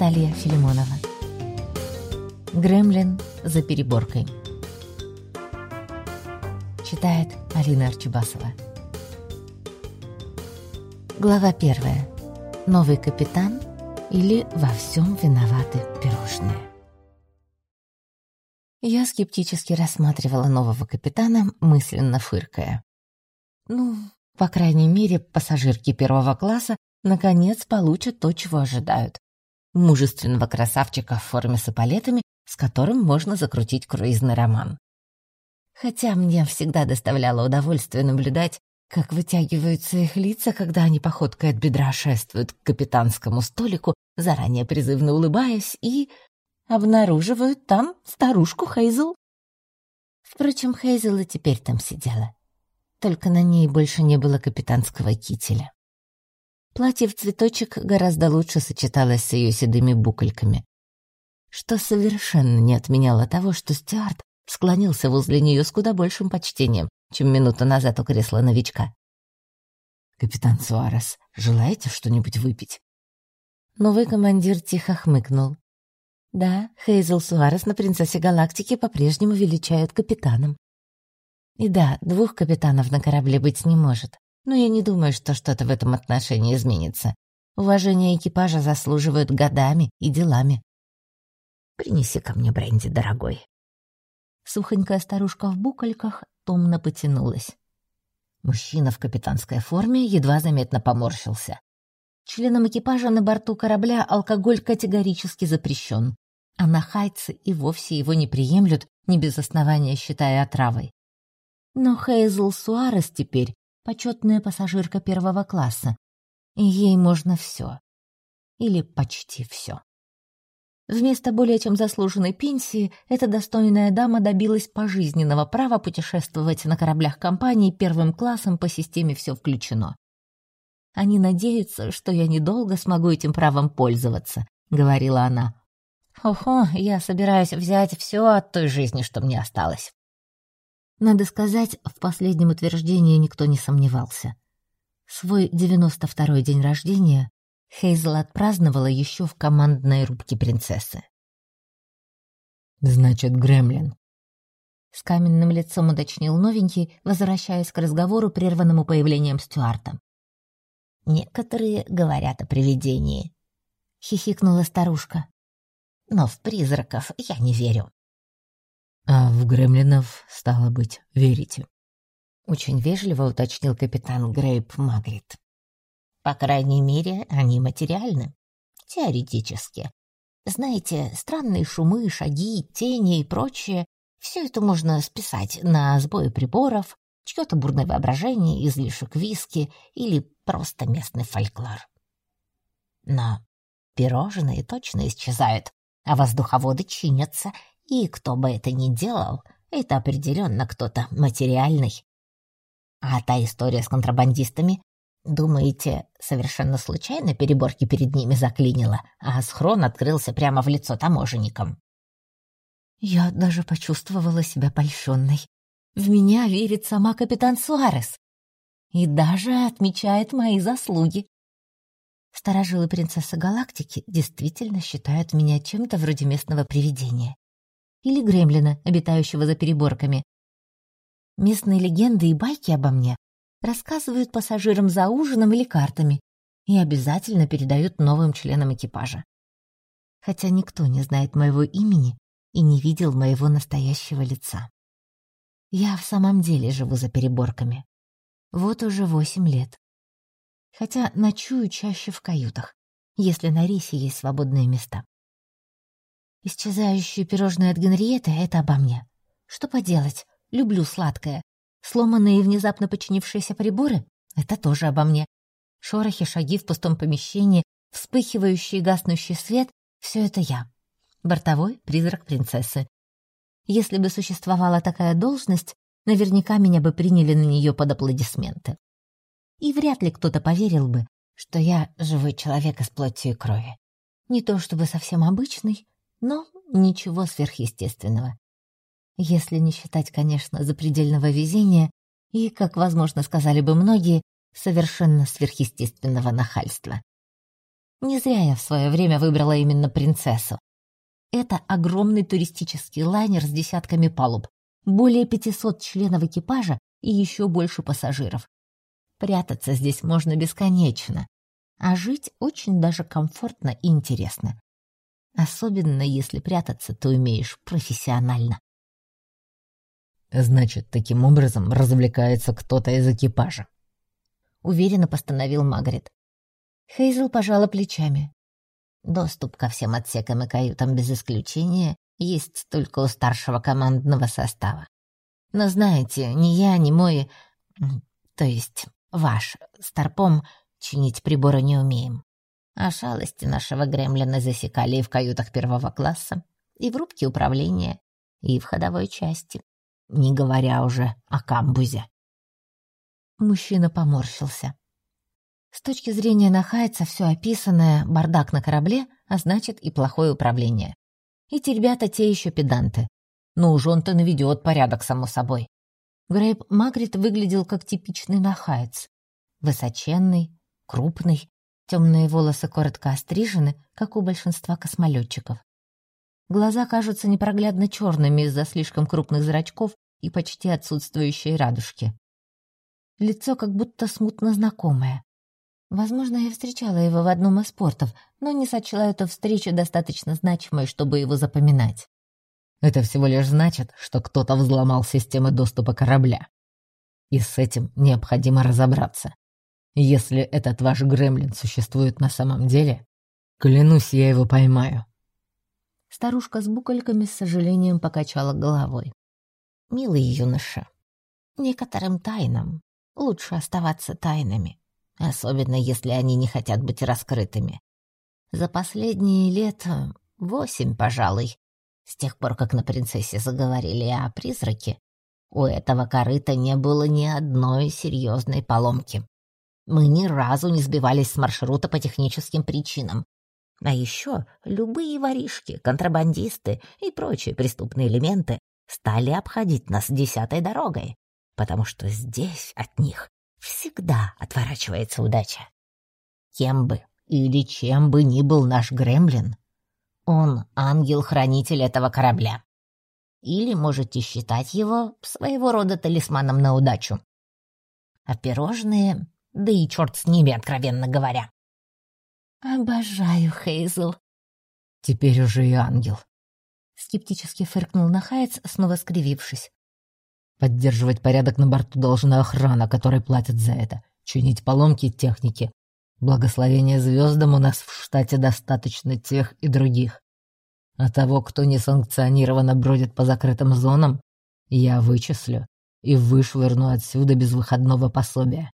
Наталья Филимонова. Гремлин за переборкой. Читает Алина Арчибасова. Глава первая. Новый капитан или во всем виноваты пирожные. Я скептически рассматривала нового капитана, мысленно фыркая. Ну, по крайней мере, пассажирки первого класса наконец получат то, чего ожидают. Мужественного красавчика в форме с эполетами, с которым можно закрутить круизный роман. Хотя мне всегда доставляло удовольствие наблюдать, как вытягиваются их лица, когда они походкой от бедра шествуют к капитанскому столику, заранее призывно улыбаясь, и обнаруживают там старушку Хейзел. Впрочем, Хейзел и теперь там сидела. Только на ней больше не было капитанского кителя. Платье в цветочек гораздо лучше сочеталось с ее седыми букольками, что совершенно не отменяло того, что Стюарт склонился возле нее с куда большим почтением, чем минуту назад у кресла новичка. «Капитан Суарес, желаете что-нибудь выпить?» Новый командир тихо хмыкнул. Да, Хейзел Суарес на принцессе Галактики по-прежнему величают капитаном. И да, двух капитанов на корабле быть не может, но я не думаю, что что-то в этом отношении изменится. Уважение экипажа заслуживают годами и делами. Принеси ко мне бренди, дорогой. Сухонькая старушка в букольках томно потянулась. Мужчина в капитанской форме едва заметно поморщился. Членам экипажа на борту корабля алкоголь категорически запрещен, а нахайцы и вовсе его не приемлют, не без основания считая отравой. Но Хейзл Суарес теперь почетная пассажирка первого класса, ей можно все. Или почти все. Вместо более чем заслуженной пенсии эта достойная дама добилась пожизненного права путешествовать на кораблях компании первым классом по системе «Все включено». Они надеются, что я недолго смогу этим правом пользоваться», — говорила она. «Охо, я собираюсь взять все от той жизни, что мне осталось». Надо сказать, в последнем утверждении никто не сомневался. Свой девяносто второй день рождения Хейзел отпраздновала еще в командной рубке принцессы. «Значит, гремлин», — с каменным лицом уточнил новенький, возвращаясь к разговору, прерванному появлением Стюарта. Некоторые говорят о привидении. Хихикнула старушка. Но в призраков я не верю. А в гремлинов, стало быть, верите? Очень вежливо уточнил капитан Грейп Магрит. По крайней мере, они материальны. Теоретически. Знаете, странные шумы, шаги, тени и прочее — все это можно списать на сбои приборов, чье-то бурное воображение, излишек виски или просто местный фольклор. Но пирожные точно исчезают, а воздуховоды чинятся, и кто бы это ни делал, это определенно кто-то материальный. А та история с контрабандистами, думаете, совершенно случайно переборки перед ними заклинило, а схрон открылся прямо в лицо таможенникам? Я даже почувствовала себя польщенной. В меня верит сама капитан Суарес и даже отмечает мои заслуги. Старожилы принцессы Галактики действительно считают меня чем-то вроде местного привидения. Или гремлина, обитающего за переборками. Местные легенды и байки обо мне рассказывают пассажирам за ужином или картами и обязательно передают новым членам экипажа. Хотя никто не знает моего имени и не видел моего настоящего лица. Я в самом деле живу за переборками. Вот уже восемь лет. Хотя ночую чаще в каютах, если на рейсе есть свободные места. Исчезающие пирожные от Генриеты — это обо мне. Что поделать, люблю сладкое. Сломанные и внезапно починившиеся приборы — это тоже обо мне. Шорохи, шаги в пустом помещении, вспыхивающий и гаснущий свет — все это я. Бортовой призрак принцессы, если бы существовала такая должность, наверняка меня бы приняли на нее под аплодисменты. И вряд ли кто-то поверил бы, что я живой человек из плоти и крови. Не то чтобы совсем обычный, но ничего сверхъестественного. Если не считать, конечно, запредельного везения и, как, возможно, сказали бы многие, совершенно сверхъестественного нахальства. Не зря я в свое время выбрала именно принцессу. Это огромный туристический лайнер с десятками палуб, более 500 членов экипажа и еще больше пассажиров. Прятаться здесь можно бесконечно, а жить очень даже комфортно и интересно. Особенно если прятаться ты умеешь профессионально. Значит, таким образом развлекается кто-то из экипажа. Уверенно постановил Магрит. Хейзел пожала плечами. Доступ ко всем отсекам и каютам без исключения есть только у старшего командного состава. Но знаете, ни я, ни мой, то есть ваш Старпом, чинить приборы не умеем. А шалости нашего гремлина засекали и в каютах первого класса, и в рубке управления, и в ходовой части, не говоря уже о камбузе. Мужчина поморщился. С точки зрения Нахайца все описанное — бардак на корабле, а значит и плохое управление. Эти ребята те еще педанты. Но уж он-то наведет порядок, само собой. Грейп Магрит выглядел как типичный Нахайц. Высоченный, крупный, темные волосы коротко острижены, как у большинства космолетчиков. Глаза кажутся непроглядно черными из-за слишком крупных зрачков и почти отсутствующей радужки. Лицо как будто смутно знакомое. Возможно, я встречала его в одном из спортов, но не сочла эту встречу достаточно значимой, чтобы его запоминать. Это всего лишь значит, что кто-то взломал системы доступа корабля. И с этим необходимо разобраться. Если этот ваш гремлин существует на самом деле, клянусь, я его поймаю. Старушка с букольками с сожалением покачала головой. «Милый юноша, некоторым тайнам лучше оставаться тайнами особенно если они не хотят быть раскрытыми. За последние лет восемь, пожалуй, с тех пор, как на принцессе заговорили о призраке, у этого корыта не было ни одной серьезной поломки. Мы ни разу не сбивались с маршрута по техническим причинам. А еще любые воришки, контрабандисты и прочие преступные элементы стали обходить нас десятой дорогой, потому что здесь от них всегда отворачивается удача. Кем бы или чем бы ни был наш гремлин, он ангел-хранитель этого корабля. Или можете считать его своего рода талисманом на удачу. А пирожные, да и черт с ними, откровенно говоря. «Обожаю Хейзл». «Теперь уже и ангел», — скептически фыркнул Нахаец, снова скривившись. Поддерживать порядок на борту должна охрана, которой платят за это. Чинить поломки техники. Благословение звездам у нас в штате достаточно тех и других. А того, кто несанкционированно бродит по закрытым зонам, я вычислю и вышвырну отсюда без выходного пособия.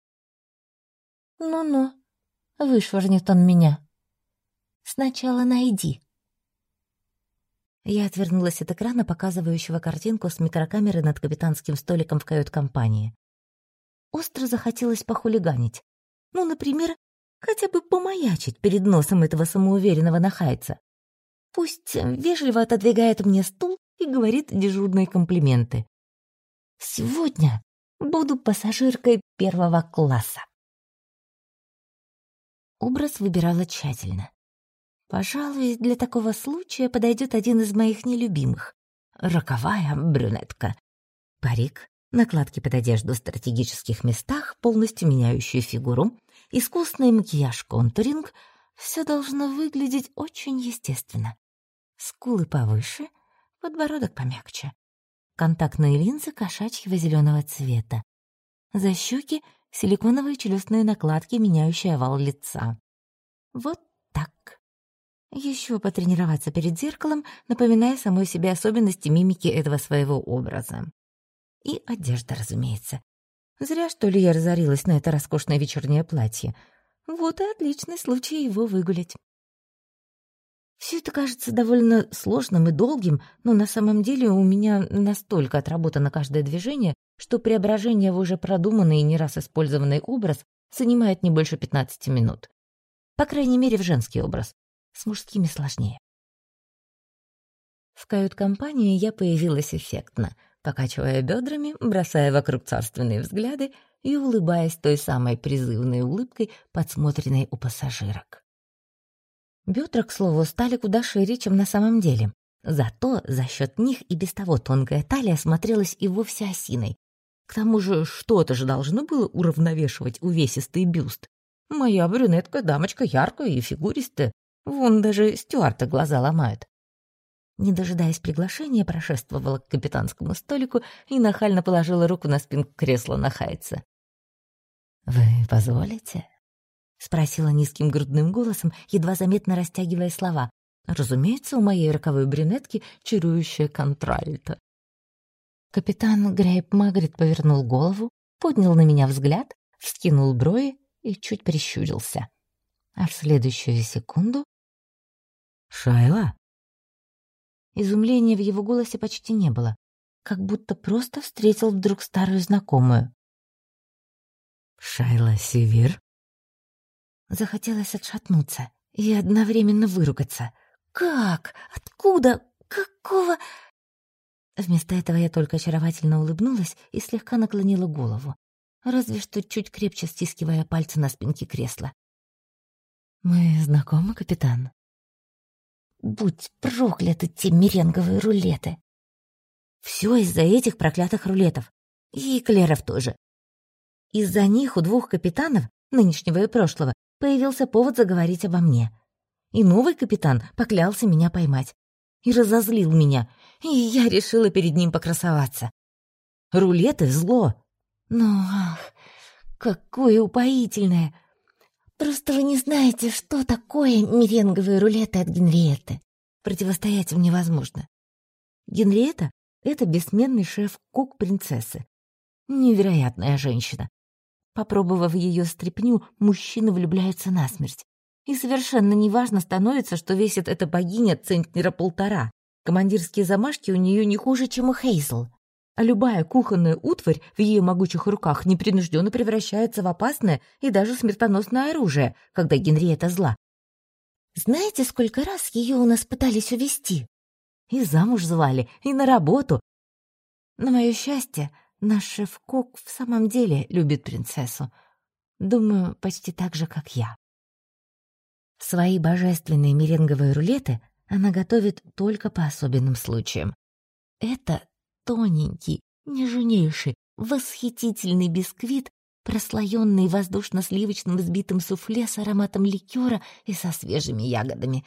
Ну-ну, вышвырнет он меня. Сначала найди. Я отвернулась от экрана, показывающего картинку с микрокамеры над капитанским столиком в кают-компании. Остро захотелось похулиганить. Ну, например, хотя бы помаячить перед носом этого самоуверенного нахайца. Пусть вежливо отодвигает мне стул и говорит дежурные комплименты. Сегодня буду пассажиркой первого класса. Образ выбирала тщательно. Пожалуй, для такого случая подойдет один из моих нелюбимых. Роковая брюнетка. Парик, накладки под одежду в стратегических местах, полностью меняющую фигуру, искусный макияж-контуринг — все должно выглядеть очень естественно. Скулы повыше, подбородок помягче. Контактные линзы кошачьего зеленого цвета. За щеки — силиконовые челюстные накладки, меняющие овал лица. Вот так. Еще потренироваться перед зеркалом, напоминая самой себе особенности мимики этого своего образа. И одежда, разумеется. Зря, что ли, я разорилась на это роскошное вечернее платье. Вот и отличный случай его выгулять. Все это кажется довольно сложным и долгим, но на самом деле у меня настолько отработано каждое движение, что преображение в уже продуманный и не раз использованный образ занимает не больше 15 минут. По крайней мере, в женский образ. С мужскими сложнее. В кают-компании я появилась эффектно, покачивая бедрами, бросая вокруг царственные взгляды и улыбаясь той самой призывной улыбкой, подсмотренной у пассажирок. Бедра, к слову, стали куда шире, чем на самом деле. Зато за счет них и без того тонкая талия смотрелась и вовсе осиной. К тому же что-то же должно было уравновешивать увесистый бюст. Моя брюнетка дамочка яркая и фигуристая. Вон даже стюарта глаза ломают. Не дожидаясь приглашения, прошествовала к капитанскому столику и нахально положила руку на спинку кресла на Хайца. «Вы позволите?» — спросила низким грудным голосом, едва заметно растягивая слова. Разумеется, у моей роковой брюнетки чарующая контральта. Капитан Грейп Магрит повернул голову, поднял на меня взгляд, вскинул брови и чуть прищурился. А в следующую секунду... «Шайла?» Изумления в его голосе почти не было, как будто просто встретил вдруг старую знакомую. «Шайла Севир?» Захотелось отшатнуться и одновременно выругаться. «Как? Откуда? Какого?» Вместо этого я только очаровательно улыбнулась и слегка наклонила голову, разве что чуть крепче стискивая пальцы на спинке кресла. «Мы знакомы, капитан?» Будь прокляты те меренговые рулеты. Все из-за этих проклятых рулетов. И эклеров тоже. Из-за них у двух капитанов, нынешнего и прошлого, появился повод заговорить обо мне. И новый капитан поклялся меня поймать. И разозлил меня, и я решила перед ним покрасоваться. Рулеты — зло. Но, ах, какое упоительное! Просто вы не знаете, что такое меренговые рулеты от Генриетты. Противостоять им невозможно. Генриетта — это бессменный шеф-кук принцессы. Невероятная женщина. Попробовав ее стряпню, мужчины влюбляются насмерть. И совершенно неважно становится, что весит эта богиня центнера полтора. Командирские замашки у нее не хуже, чем у Хейзл а любая кухонная утварь в ее могучих руках непринужденно превращается в опасное и даже смертоносное оружие, когда Генриетта зла. Знаете, сколько раз ее у нас пытались увести? И замуж звали, и на работу. На мое счастье, наш шеф-кок в самом деле любит принцессу. Думаю, почти так же, как я. Свои божественные меренговые рулеты она готовит только по особенным случаям. Это тоненький, нежнейший, восхитительный бисквит, прослоенный воздушно-сливочным взбитым суфле с ароматом ликера и со свежими ягодами.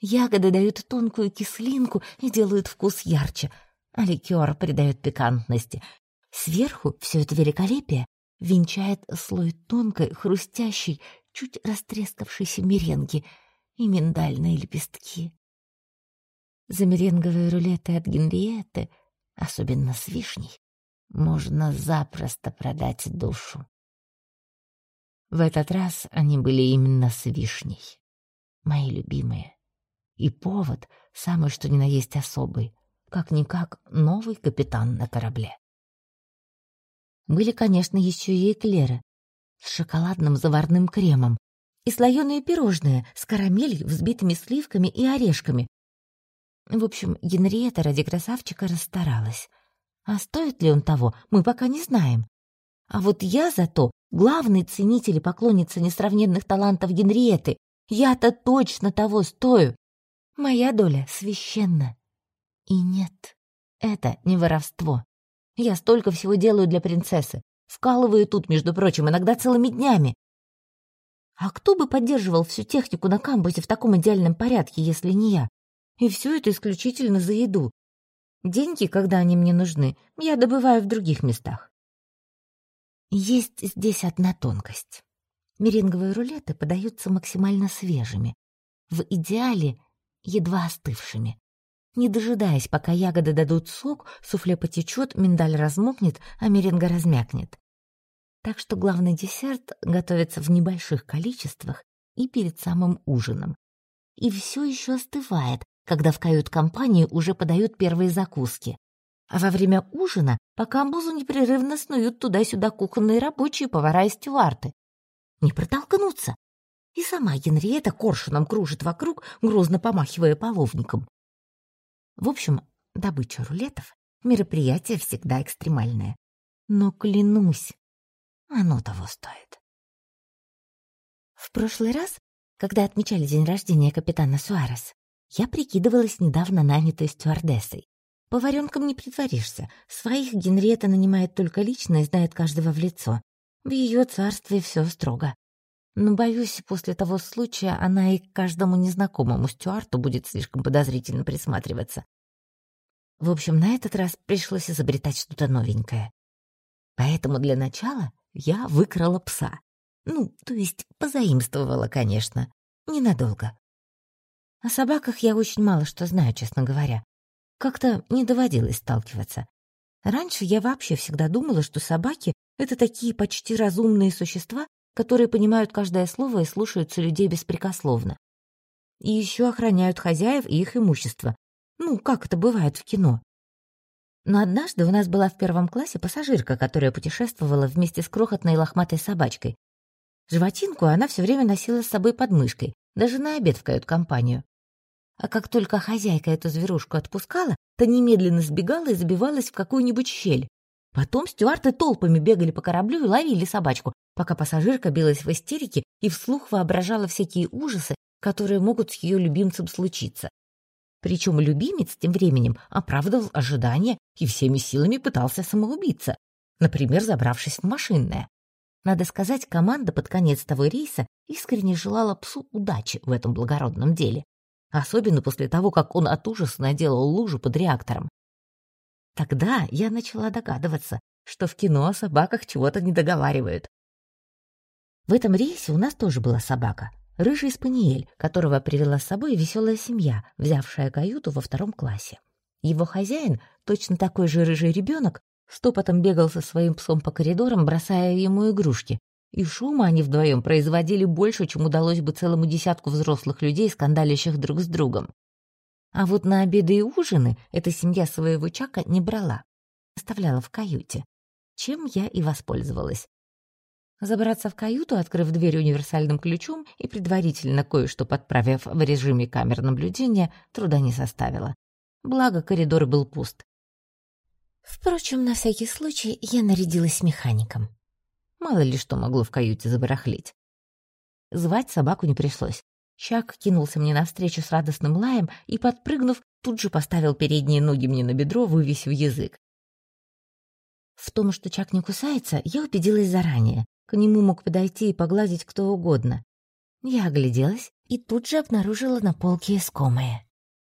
Ягоды дают тонкую кислинку и делают вкус ярче, а ликер придает пикантности. Сверху все это великолепие венчает слой тонкой, хрустящей, чуть растрескавшейся меренги и миндальные лепестки. За меренговые рулеты от Генриетты особенно с вишней, можно запросто продать душу. В этот раз они были именно с вишней, мои любимые. И повод, самый что ни на есть особый, как-никак новый капитан на корабле. Были, конечно, еще и эклеры с шоколадным заварным кремом и слоеные пирожные с карамелью, взбитыми сливками и орешками, в общем, Генриетта ради красавчика расстаралась. А стоит ли он того, мы пока не знаем. А вот я зато главный ценитель и поклонница несравненных талантов Генриетты. Я-то точно того стою. Моя доля священна. И нет, это не воровство. Я столько всего делаю для принцессы. Вкалываю тут, между прочим, иногда целыми днями. А кто бы поддерживал всю технику на кампусе в таком идеальном порядке, если не я? И все это исключительно за еду. Деньги, когда они мне нужны, я добываю в других местах. Есть здесь одна тонкость. Меренговые рулеты подаются максимально свежими, в идеале едва остывшими. Не дожидаясь, пока ягоды дадут сок, суфле потечет, миндаль размокнет, а меренга размякнет. Так что главный десерт готовится в небольших количествах и перед самым ужином. И все еще остывает, когда в кают-компании уже подают первые закуски. А во время ужина по камбузу непрерывно снуют туда-сюда кухонные рабочие, повара и стюарты. Не протолкнуться. И сама Генриетта коршуном кружит вокруг, грозно помахивая половником. В общем, добыча рулетов — мероприятие всегда экстремальное. Но, клянусь, оно того стоит. В прошлый раз Когда отмечали день рождения капитана Суарес, я прикидывалась недавно нанятой стюардессой. Поваренком не притворишься. Своих Генриетта нанимает только лично и знает каждого в лицо. В ее царстве все строго. Но, боюсь, после того случая она и к каждому незнакомому Стюарту будет слишком подозрительно присматриваться. В общем, на этот раз пришлось изобретать что-то новенькое. Поэтому для начала я выкрала пса. Ну, то есть позаимствовала, конечно. Ненадолго. О собаках я очень мало что знаю, честно говоря. Как-то не доводилось сталкиваться. Раньше я вообще всегда думала, что собаки — это такие почти разумные существа, которые понимают каждое слово и слушаются людей беспрекословно. И еще охраняют хозяев и их имущество. Ну, как это бывает в кино. Но однажды у нас была в первом классе пассажирка, которая путешествовала вместе с крохотной лохматой собачкой. Животинку она все время носила с собой под мышкой, даже на обед в кают-компанию. А как только хозяйка эту зверушку отпускала, то немедленно сбегала и забивалась в какую-нибудь щель. Потом стюарты толпами бегали по кораблю и ловили собачку, пока пассажирка билась в истерике и вслух воображала всякие ужасы, которые могут с ее любимцем случиться. Причем любимец тем временем оправдывал ожидания и всеми силами пытался самоубиться, например, забравшись в машинное. Надо сказать, команда под конец того рейса искренне желала псу удачи в этом благородном деле особенно после того, как он от ужаса наделал лужу под реактором. Тогда я начала догадываться, что в кино о собаках чего-то не договаривают. В этом рейсе у нас тоже была собака, рыжий спаниель, которого привела с собой веселая семья, взявшая каюту во втором классе. Его хозяин, точно такой же рыжий ребенок, стопотом бегал со своим псом по коридорам, бросая ему игрушки, и шума они вдвоем производили больше, чем удалось бы целому десятку взрослых людей, скандалящих друг с другом. А вот на обеды и ужины эта семья своего Чака не брала, оставляла в каюте, чем я и воспользовалась. Забраться в каюту, открыв дверь универсальным ключом и предварительно кое-что подправив в режиме камер наблюдения, труда не составило. Благо, коридор был пуст. Впрочем, на всякий случай я нарядилась механиком. Мало ли что могло в каюте забарахлить. Звать собаку не пришлось. Чак кинулся мне навстречу с радостным лаем и, подпрыгнув, тут же поставил передние ноги мне на бедро, вывесив язык. В том, что Чак не кусается, я убедилась заранее. К нему мог подойти и погладить кто угодно. Я огляделась и тут же обнаружила на полке искомое.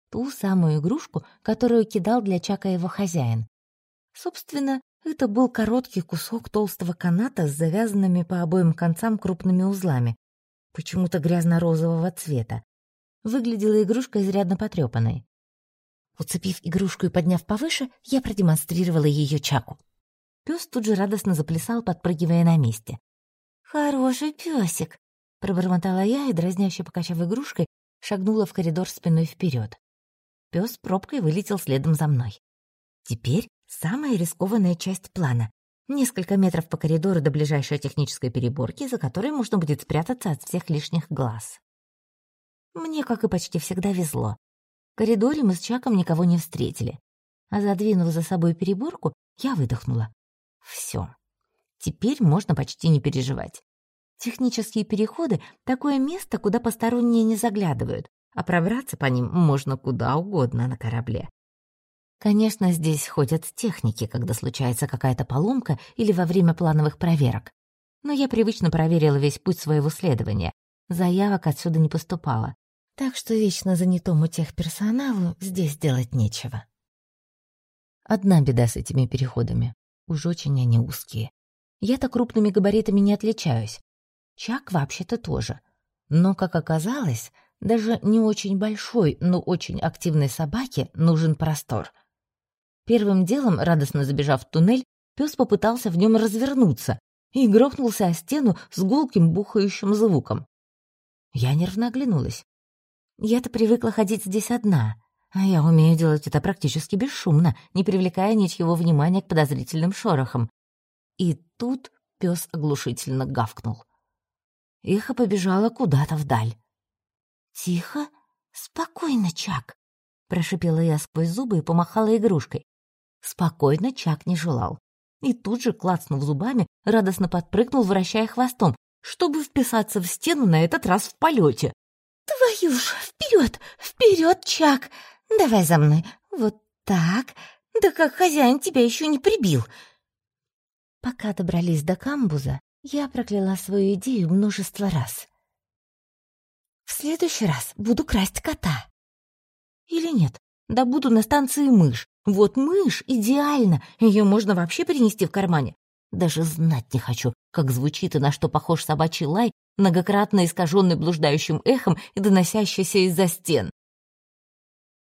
Ту самую игрушку, которую кидал для Чака его хозяин. Собственно, это был короткий кусок толстого каната с завязанными по обоим концам крупными узлами, почему-то грязно-розового цвета. Выглядела игрушка изрядно потрепанной. Уцепив игрушку и подняв повыше, я продемонстрировала ее Чаку. Пес тут же радостно заплясал, подпрыгивая на месте. «Хороший песик!» — пробормотала я и, дразняще покачав игрушкой, шагнула в коридор спиной вперед. Пес пробкой вылетел следом за мной. Теперь Самая рискованная часть плана. Несколько метров по коридору до ближайшей технической переборки, за которой можно будет спрятаться от всех лишних глаз. Мне, как и почти всегда, везло. В коридоре мы с Чаком никого не встретили. А задвинув за собой переборку, я выдохнула. Все. Теперь можно почти не переживать. Технические переходы — такое место, куда посторонние не заглядывают, а пробраться по ним можно куда угодно на корабле. Конечно, здесь ходят техники, когда случается какая-то поломка или во время плановых проверок. Но я привычно проверила весь путь своего следования. Заявок отсюда не поступало. Так что вечно занятому техперсоналу здесь делать нечего. Одна беда с этими переходами. Уж очень они узкие. Я-то крупными габаритами не отличаюсь. Чак вообще-то тоже. Но, как оказалось, даже не очень большой, но очень активной собаке нужен простор — Первым делом, радостно забежав в туннель, пес попытался в нем развернуться и грохнулся о стену с гулким бухающим звуком. Я нервно оглянулась. Я-то привыкла ходить здесь одна, а я умею делать это практически бесшумно, не привлекая ничьего внимания к подозрительным шорохам. И тут пес оглушительно гавкнул. Эхо побежало куда-то вдаль. «Тихо, спокойно, Чак», — прошипела я сквозь зубы и помахала игрушкой. Спокойно Чак не желал. И тут же, клацнув зубами, радостно подпрыгнул, вращая хвостом, чтобы вписаться в стену на этот раз в полете. Твою ж, вперед, вперед, Чак! Давай за мной. Вот так. Да как хозяин тебя еще не прибил. Пока добрались до камбуза, я прокляла свою идею множество раз. В следующий раз буду красть кота. Или нет, да буду на станции мышь. Вот мышь идеально, ее можно вообще перенести в кармане. Даже знать не хочу, как звучит и на что похож собачий лай, многократно искаженный блуждающим эхом и доносящийся из-за стен.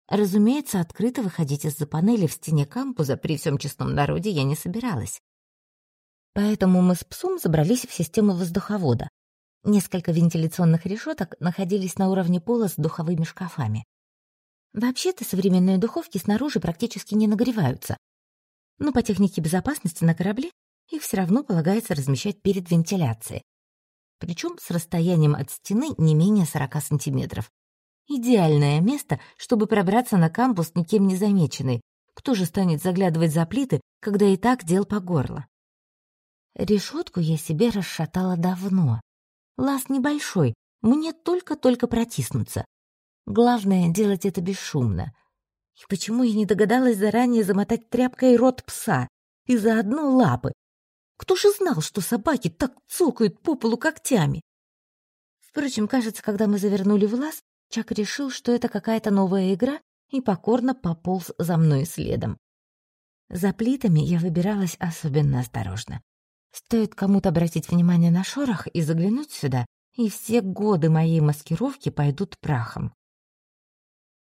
Разумеется, открыто выходить из-за панели в стене кампуса при всем честном народе я не собиралась. Поэтому мы с псом забрались в систему воздуховода. Несколько вентиляционных решеток находились на уровне пола с духовыми шкафами. Вообще-то современные духовки снаружи практически не нагреваются. Но по технике безопасности на корабле их все равно полагается размещать перед вентиляцией. Причем с расстоянием от стены не менее 40 сантиметров. Идеальное место, чтобы пробраться на кампус никем не замеченный. Кто же станет заглядывать за плиты, когда и так дел по горло? Решетку я себе расшатала давно. Лаз небольшой, мне только-только протиснуться. Главное — делать это бесшумно. И почему я не догадалась заранее замотать тряпкой рот пса и заодно лапы, кто же знал, что собаки так цокают по полу когтями? Впрочем, кажется, когда мы завернули в лаз, Чак решил, что это какая-то новая игра, и покорно пополз за мной следом. За плитами я выбиралась особенно осторожно. Стоит кому-то обратить внимание на шорох и заглянуть сюда, и все годы моей маскировки пойдут прахом.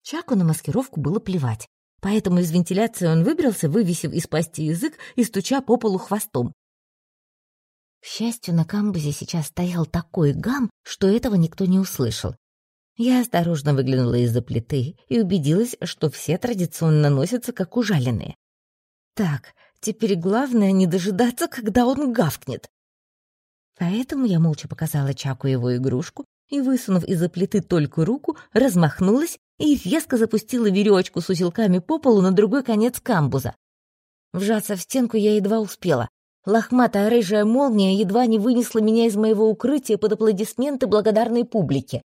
Чаку на маскировку было плевать, поэтому из вентиляции он выбрался, вывесив из пасти язык и стуча по полу хвостом. К счастью, на камбузе сейчас стоял такой гам, что этого никто не услышал. Я осторожно выглянула из-за плиты и убедилась, что все традиционно носятся как ужаленные. Так, теперь главное не дожидаться, когда он гавкнет. Поэтому я молча показала Чаку его игрушку и, высунув из-за плиты только руку, размахнулась и резко запустила веревочку с узелками по полу на другой конец камбуза. Вжаться в стенку я едва успела, Лохматая рыжая молния едва не вынесла меня из моего укрытия под аплодисменты благодарной публики.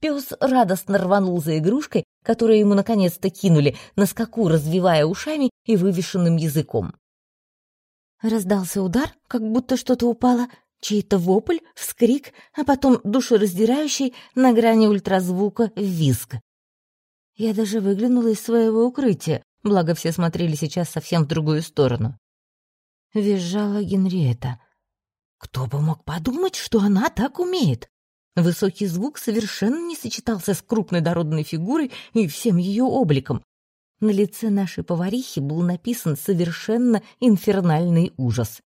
Пес радостно рванул за игрушкой, которую ему наконец-то кинули, на скаку развивая ушами и вывешенным языком. Раздался удар, как будто что-то упало, чей-то вопль, вскрик, а потом душераздирающий на грани ультразвука визг. Я даже выглянула из своего укрытия, благо все смотрели сейчас совсем в другую сторону визжала Генриетта. Кто бы мог подумать, что она так умеет? Высокий звук совершенно не сочетался с крупной дородной фигурой и всем ее обликом. На лице нашей поварихи был написан совершенно инфернальный ужас.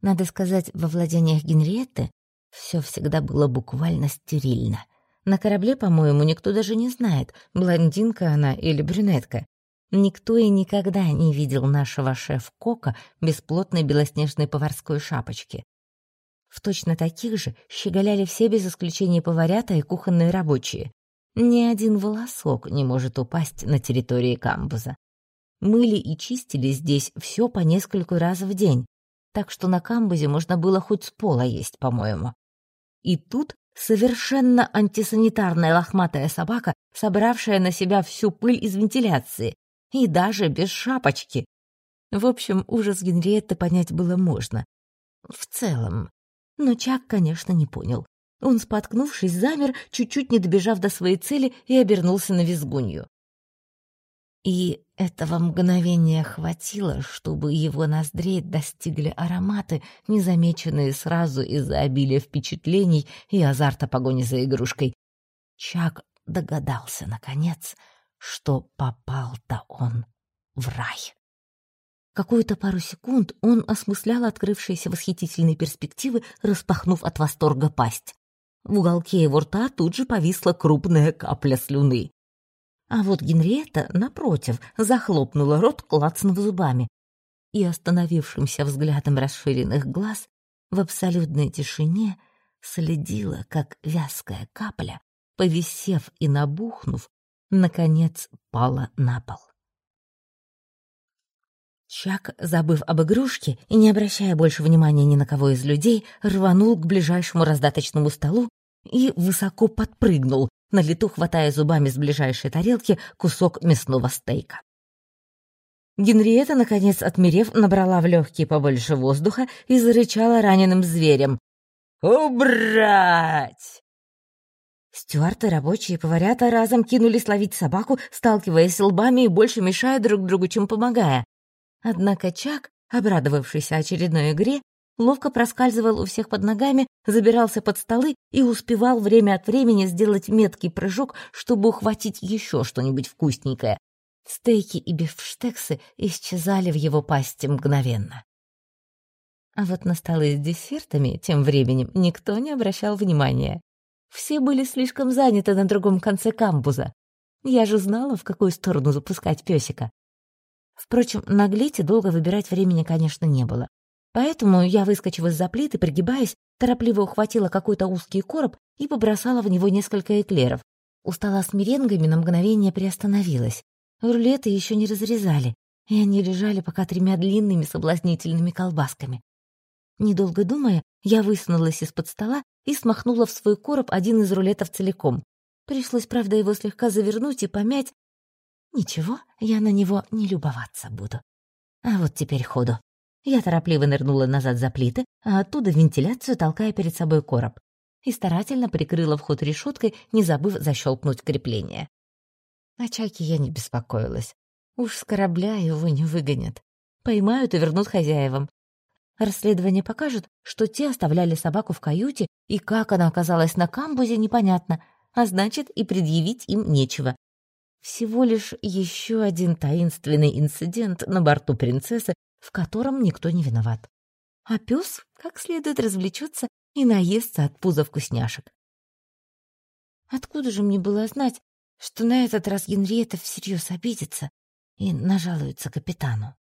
Надо сказать, во владениях Генриетты все всегда было буквально стерильно. На корабле, по-моему, никто даже не знает, блондинка она или брюнетка. Никто и никогда не видел нашего шеф-кока без плотной белоснежной поварской шапочки. В точно таких же щеголяли все без исключения поварята и кухонные рабочие. Ни один волосок не может упасть на территории камбуза. Мыли и чистили здесь все по нескольку раз в день, так что на камбузе можно было хоть с пола есть, по-моему. И тут совершенно антисанитарная лохматая собака, собравшая на себя всю пыль из вентиляции, и даже без шапочки. В общем, ужас Генриетты понять было можно. В целом. Но Чак, конечно, не понял. Он, споткнувшись, замер, чуть-чуть не добежав до своей цели и обернулся на визгунью. И этого мгновения хватило, чтобы его ноздрей достигли ароматы, незамеченные сразу из-за обилия впечатлений и азарта погони за игрушкой. Чак догадался, наконец, что попал-то он в рай. Какую-то пару секунд он осмыслял открывшиеся восхитительные перспективы, распахнув от восторга пасть. В уголке его рта тут же повисла крупная капля слюны. А вот Генриетта, напротив, захлопнула рот, клацнув зубами, и остановившимся взглядом расширенных глаз в абсолютной тишине следила, как вязкая капля, повисев и набухнув, наконец пала на пол. Чак, забыв об игрушке и не обращая больше внимания ни на кого из людей, рванул к ближайшему раздаточному столу и высоко подпрыгнул, на лету хватая зубами с ближайшей тарелки кусок мясного стейка. Генриетта, наконец отмерев, набрала в легкие побольше воздуха и зарычала раненым зверем. «Убрать!» Стюарты, рабочие и поварята разом кинулись ловить собаку, сталкиваясь лбами и больше мешая друг другу, чем помогая. Однако Чак, обрадовавшийся очередной игре, ловко проскальзывал у всех под ногами, забирался под столы и успевал время от времени сделать меткий прыжок, чтобы ухватить еще что-нибудь вкусненькое. Стейки и бифштексы исчезали в его пасти мгновенно. А вот на столы с десертами тем временем никто не обращал внимания. Все были слишком заняты на другом конце камбуза. Я же знала, в какую сторону запускать песика. Впрочем, на глите долго выбирать времени, конечно, не было. Поэтому я, выскочив из-за плиты, пригибаясь, торопливо ухватила какой-то узкий короб и побросала в него несколько эклеров. У стола с меренгами на мгновение приостановилась. Рулеты еще не разрезали, и они лежали пока тремя длинными соблазнительными колбасками. Недолго думая, я высунулась из-под стола и смахнула в свой короб один из рулетов целиком. Пришлось, правда, его слегка завернуть и помять. Ничего, я на него не любоваться буду. А вот теперь ходу. Я торопливо нырнула назад за плиты, а оттуда в вентиляцию, толкая перед собой короб. И старательно прикрыла вход решеткой, не забыв защелкнуть крепление. О чайке я не беспокоилась. Уж с корабля его не выгонят. Поймают и вернут хозяевам. Расследование покажет, что те оставляли собаку в каюте, и как она оказалась на камбузе, непонятно, а значит, и предъявить им нечего. Всего лишь еще один таинственный инцидент на борту принцессы, в котором никто не виноват. А пес как следует развлечется и наестся от пуза вкусняшек. Откуда же мне было знать, что на этот раз Генриетта всерьез обидится и нажалуется капитану?